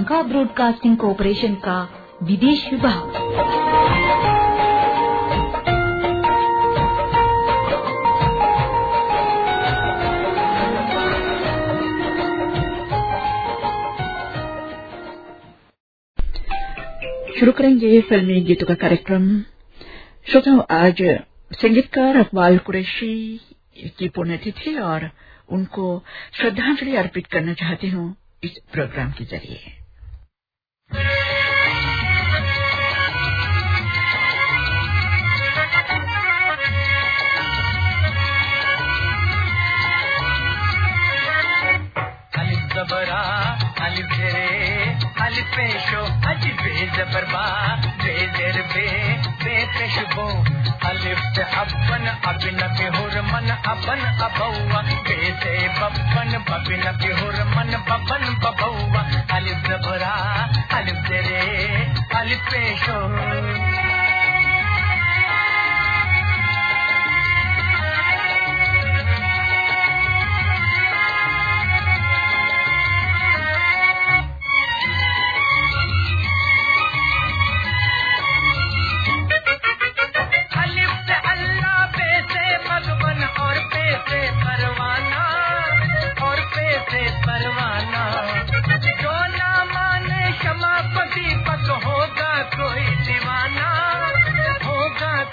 Sri Lanka broadcasting corporation का विदेश विभाग। शुरू करेंगे फिल्मी गीतों का कार्यक्रम। श्रोताओं, आज संगीतकार अकबाल कुरैशी की पुण्यतिथि और उनको श्रद्धांजलि अर्पित करना चाहती हूँ। इस प्रोग्राम के ज़रिए। जबरा अलिफ रे अलिफ पेशो, अज बे। जबरबा बे जर बे बे पेशबो अलिफ से अपन अबिन बिहुर मन अपन अबौआ बे से बबन बबिन बिहुर मन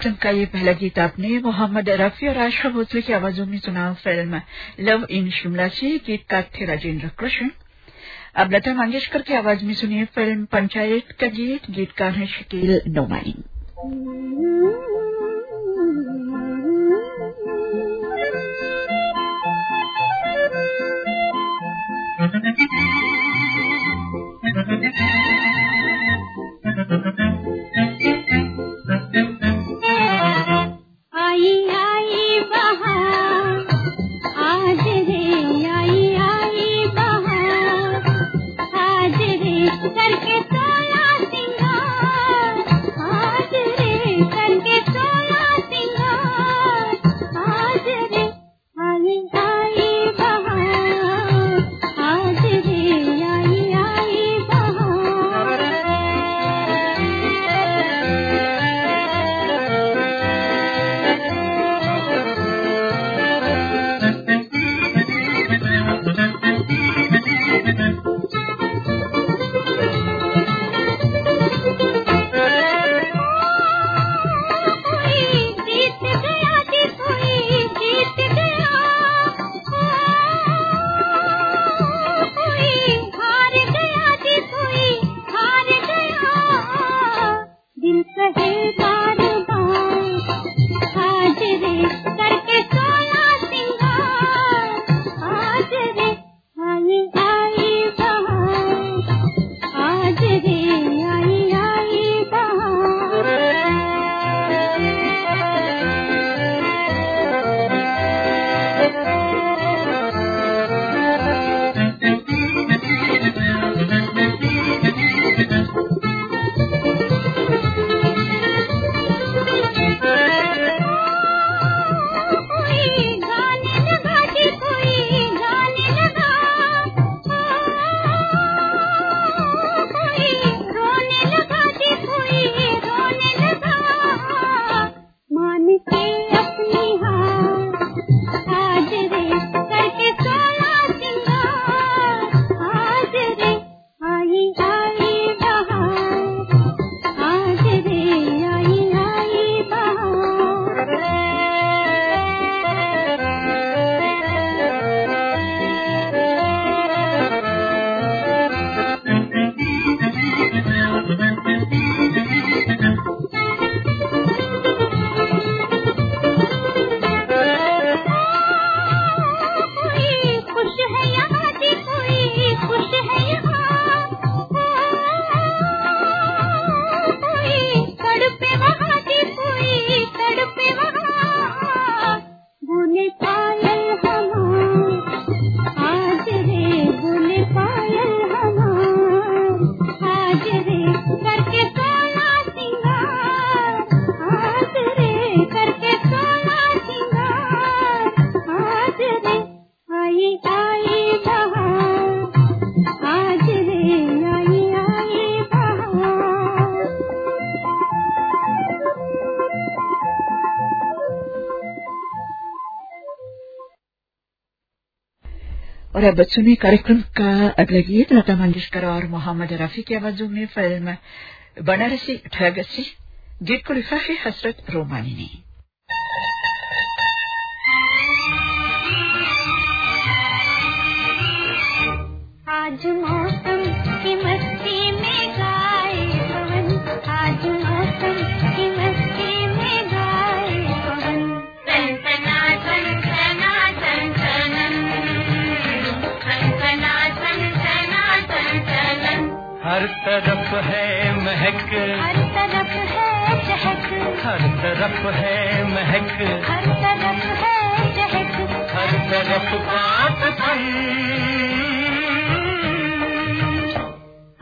कार्यक्रम का ये पहला गीत आपने मोहम्मद रफी और आशा भोसले की आवाजों में सुना फ़िल्म लव इन शिमला से। गीतकार थे राजेंद्र कृष्ण। अब लता मंगेशकर की आवाज़ में सुनिए फ़िल्म पंचायत का गीत। गीतकार है शकील नोमानी। और अब सुने कार्यक्रम का अगला गीत, लता मंगेशकर और मोहम्मद रफी की आवाजों में फ़िल्म बनारसी ठगसी, गीत को लिखा है हसरत रोमानी ने। आज मौसम हर तरफ़ है महक। हर तरफ़ है चहक। हर तरफ़ है महक। हर तरफ़ है चहक। हर तरफ़ बात बन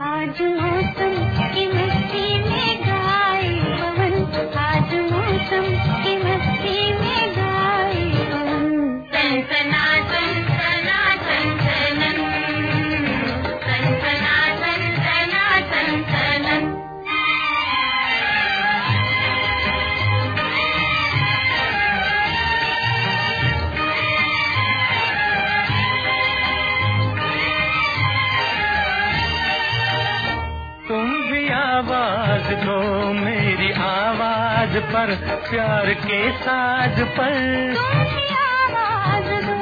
आज मौसम की कि में आवाज़ पर प्यार के साज पर। तुम भी आवाज़ दो।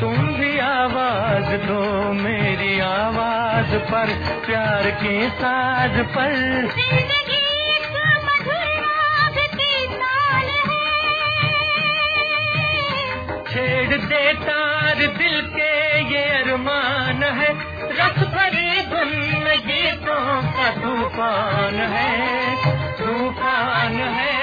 तुम भी आवाज़ दो मेरी आवाज़ पर प्यार के साज पर। ज़िंदगी एक मधुर राग की ताल है। छेड़ दे तार दिल के ये अरमान है। धुन में का तूफ़ान है तूफ़ान है।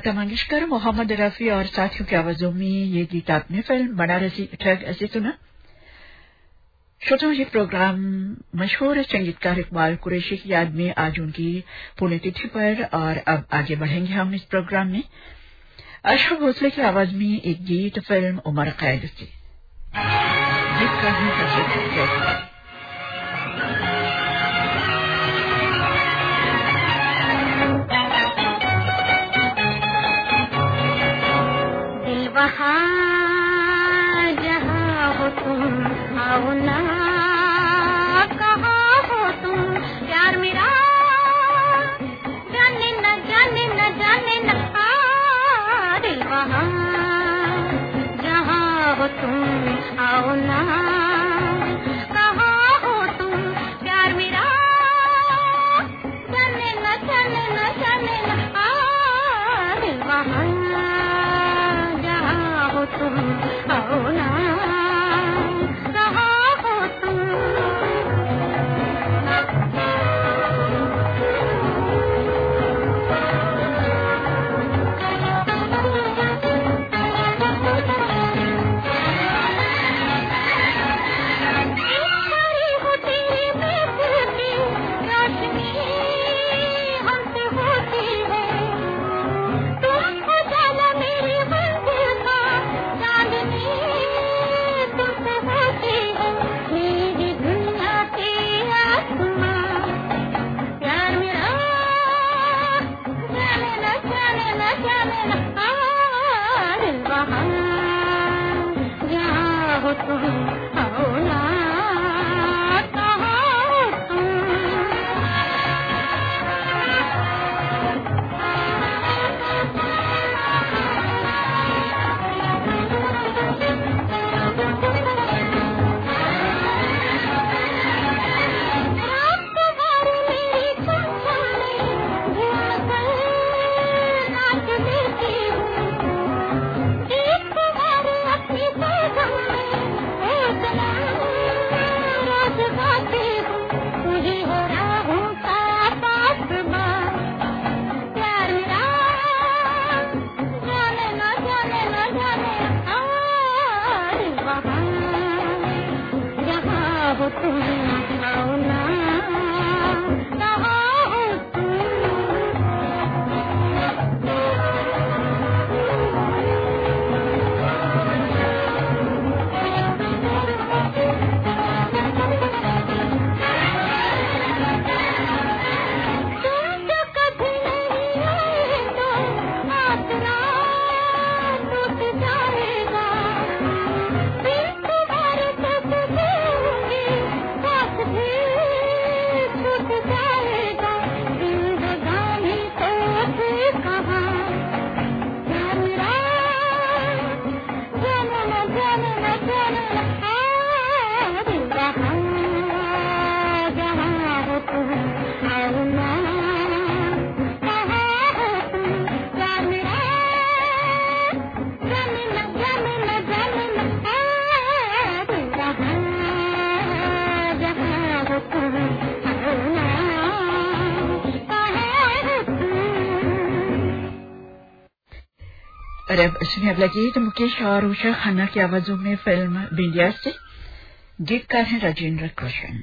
लता मंगेशकर, मोहम्मद रफी और साथियों की आवाजों में ये गीत आपने फ़िल्म बनारसी ठग ऐसे सुना। श्रोताओं ये प्रोग्राम मशहूर संगीतकार इकबाल कुरैशी की याद में आज उनकी पुण्यतिथि पर और अब आगे बढ़ेंगे हम इस प्रोग्राम में। अशोक भोसले की आवाज़ में एक गीत, फ़िल्म उमर कैद से। Ajá. सुने अब लगी तो मुकेश और उषा खन्ना की आवाजों में फ़िल्म बिंदिया से। गीतकार हैं राजेंद्र कृष्ण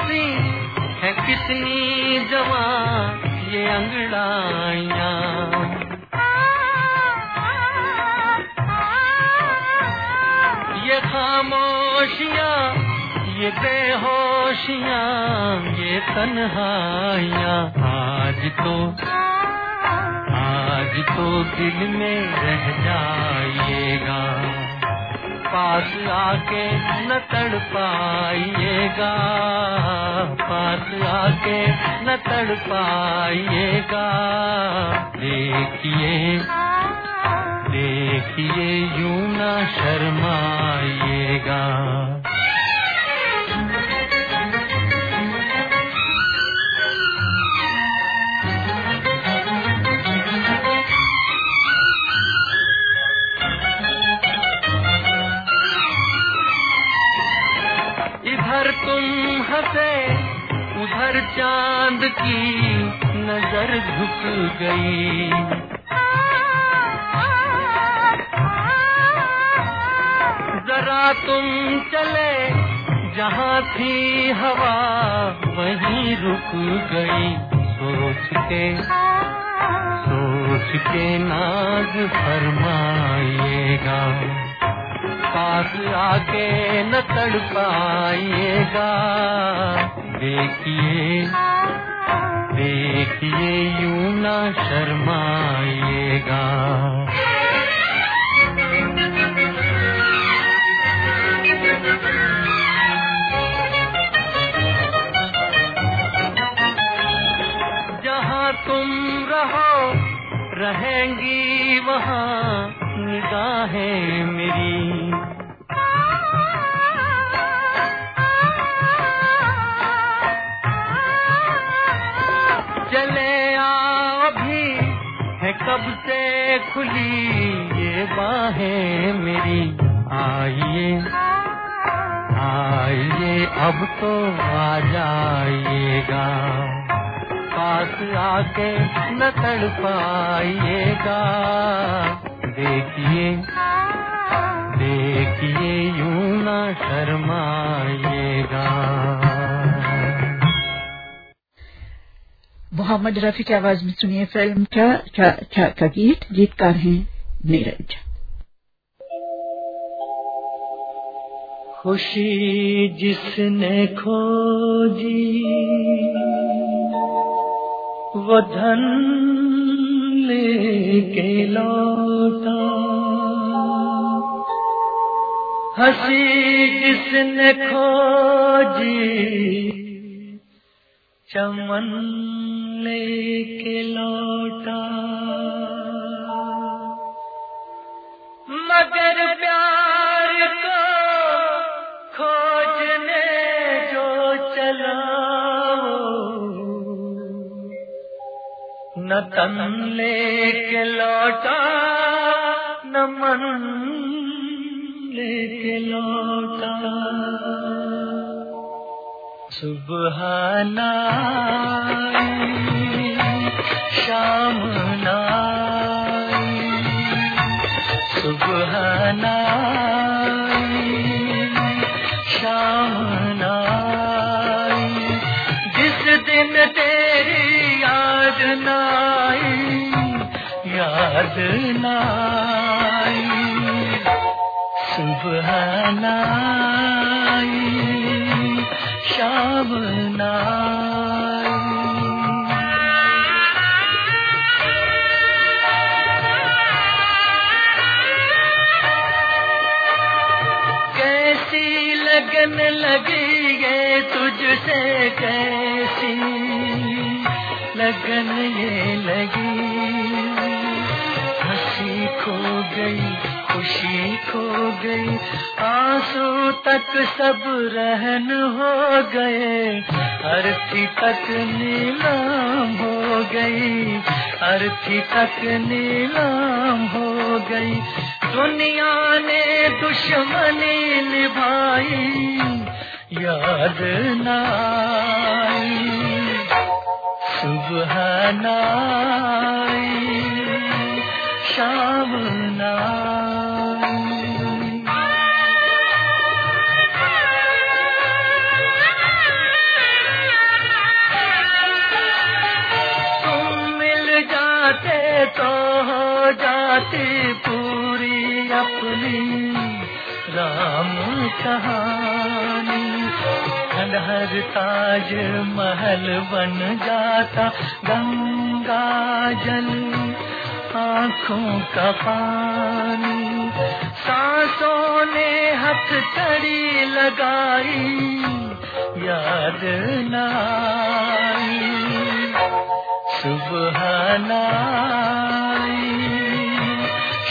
सी है कितनी जवा ये अंगड़ाइया। ये खामोशियाँ, ये बेहोशियाँ, ये तन्हाइयाँ। आज तो आज तो दिल में रह जाइएगा। पास आके न तड़ पाइएगा पास आके न तड़ पाइएगा देखिए देखिए, यूँ ना शर्माइएगा। की नज़र झुक गई। जरा तुम चले, जहाँ थी हवा वहीं रुक गई। सोच के सोच के नाज फरमाइएगा। पास आके न तड़ पाइएगा देखिए देखिए यूँ न शर्माइएगा। जहाँ तुम रहो रहेंगी वहाँ निगाहें मेरी। खुली ये बाहें मेरी, आइए आइए, अब तो आ जाइएगा। पास आके न तड़ पाइएगा। देखिए देखिए, यूँ न शर्माइएगा। मोहम्मद रफी की आवाज़ में सुनिए फ़िल्म चा चा चा का गीत, गीतकार हैं नीरज। खुशी जिसने खोजी, वो धन लेके लौटा। हँसी जिसने खोजी, चमन लेके मगर प्यार को खोजने जो चला न लेके लौटा न मन लेके लौटा सुबह नाई, शाम नाई। सुबह नाई, शाम नाई। जिस दिन तेरी याद नाई याद नाई। सुबह लगन लगी ये तुझसे कैसी? लगन ये लगी। हँसी खो गई, खुशी खो गई। आँसू तक सब रहन हो गए। अर्थी तक नीलाम हो गई। अर्थी तक नीलाम हो गई। दुनिया ने दुश्मनी निभाई। याद नाई। सुबह नाई। शाम तुम मिल जाते तो हो जाती पूरी अपनी राम कहानी खंडहर ताज महल बन जाता। गंगा जल, आँखों का पानी, सांसों ने हथ हथकड़ी लगाई, याद नाई। सुबह नाई,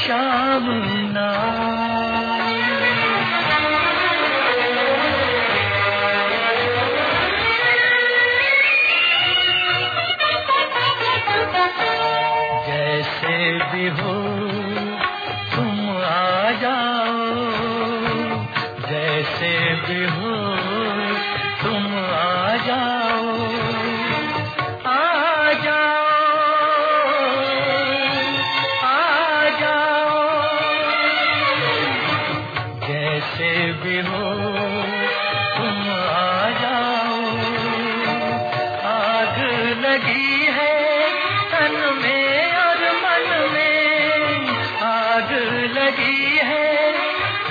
शाम नाई। हो, तुम आ जाओ। जैसे भी हो, तुम आ जाओ। आ जाओ आ जाओ। जैसे भी हो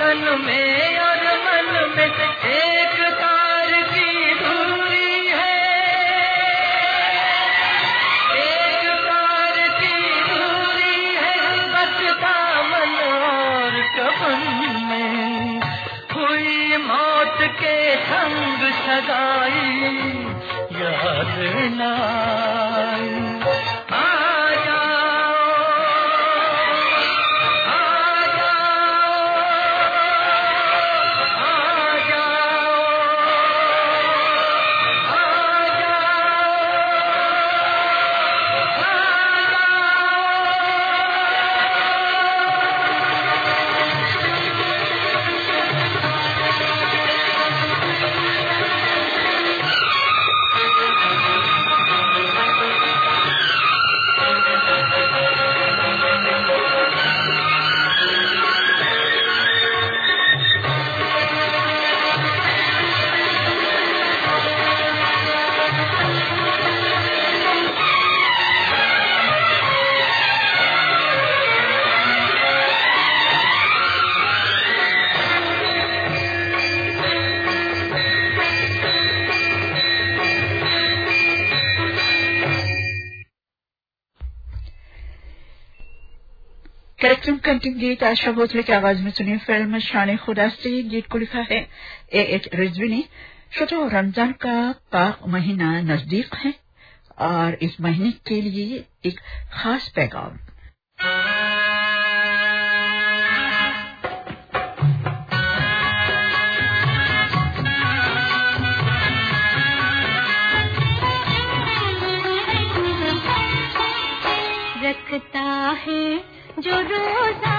तन में और मन में अंतिम गीत आशा भोसले की आवाज़ में सुनी फ़िल्म शान खुदा से गीत को लिखा है ए एच रिजवी ने श्रोतो रमज़ान का पाक महीना नज़दीक है और इस महीने के लिए एक खास पैगाम। रखता है जुलूसा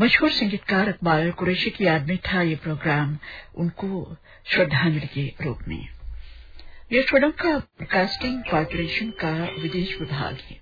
मशहूर संगीतकार अकबाल कुरैशी की याद में था ये प्रोग्राम। उनको श्रद्धांजलि के रूप में। ये श्रीलंका ब्रॉडकास्टिंग कॉरपोरेशन का विदेश विभाग है।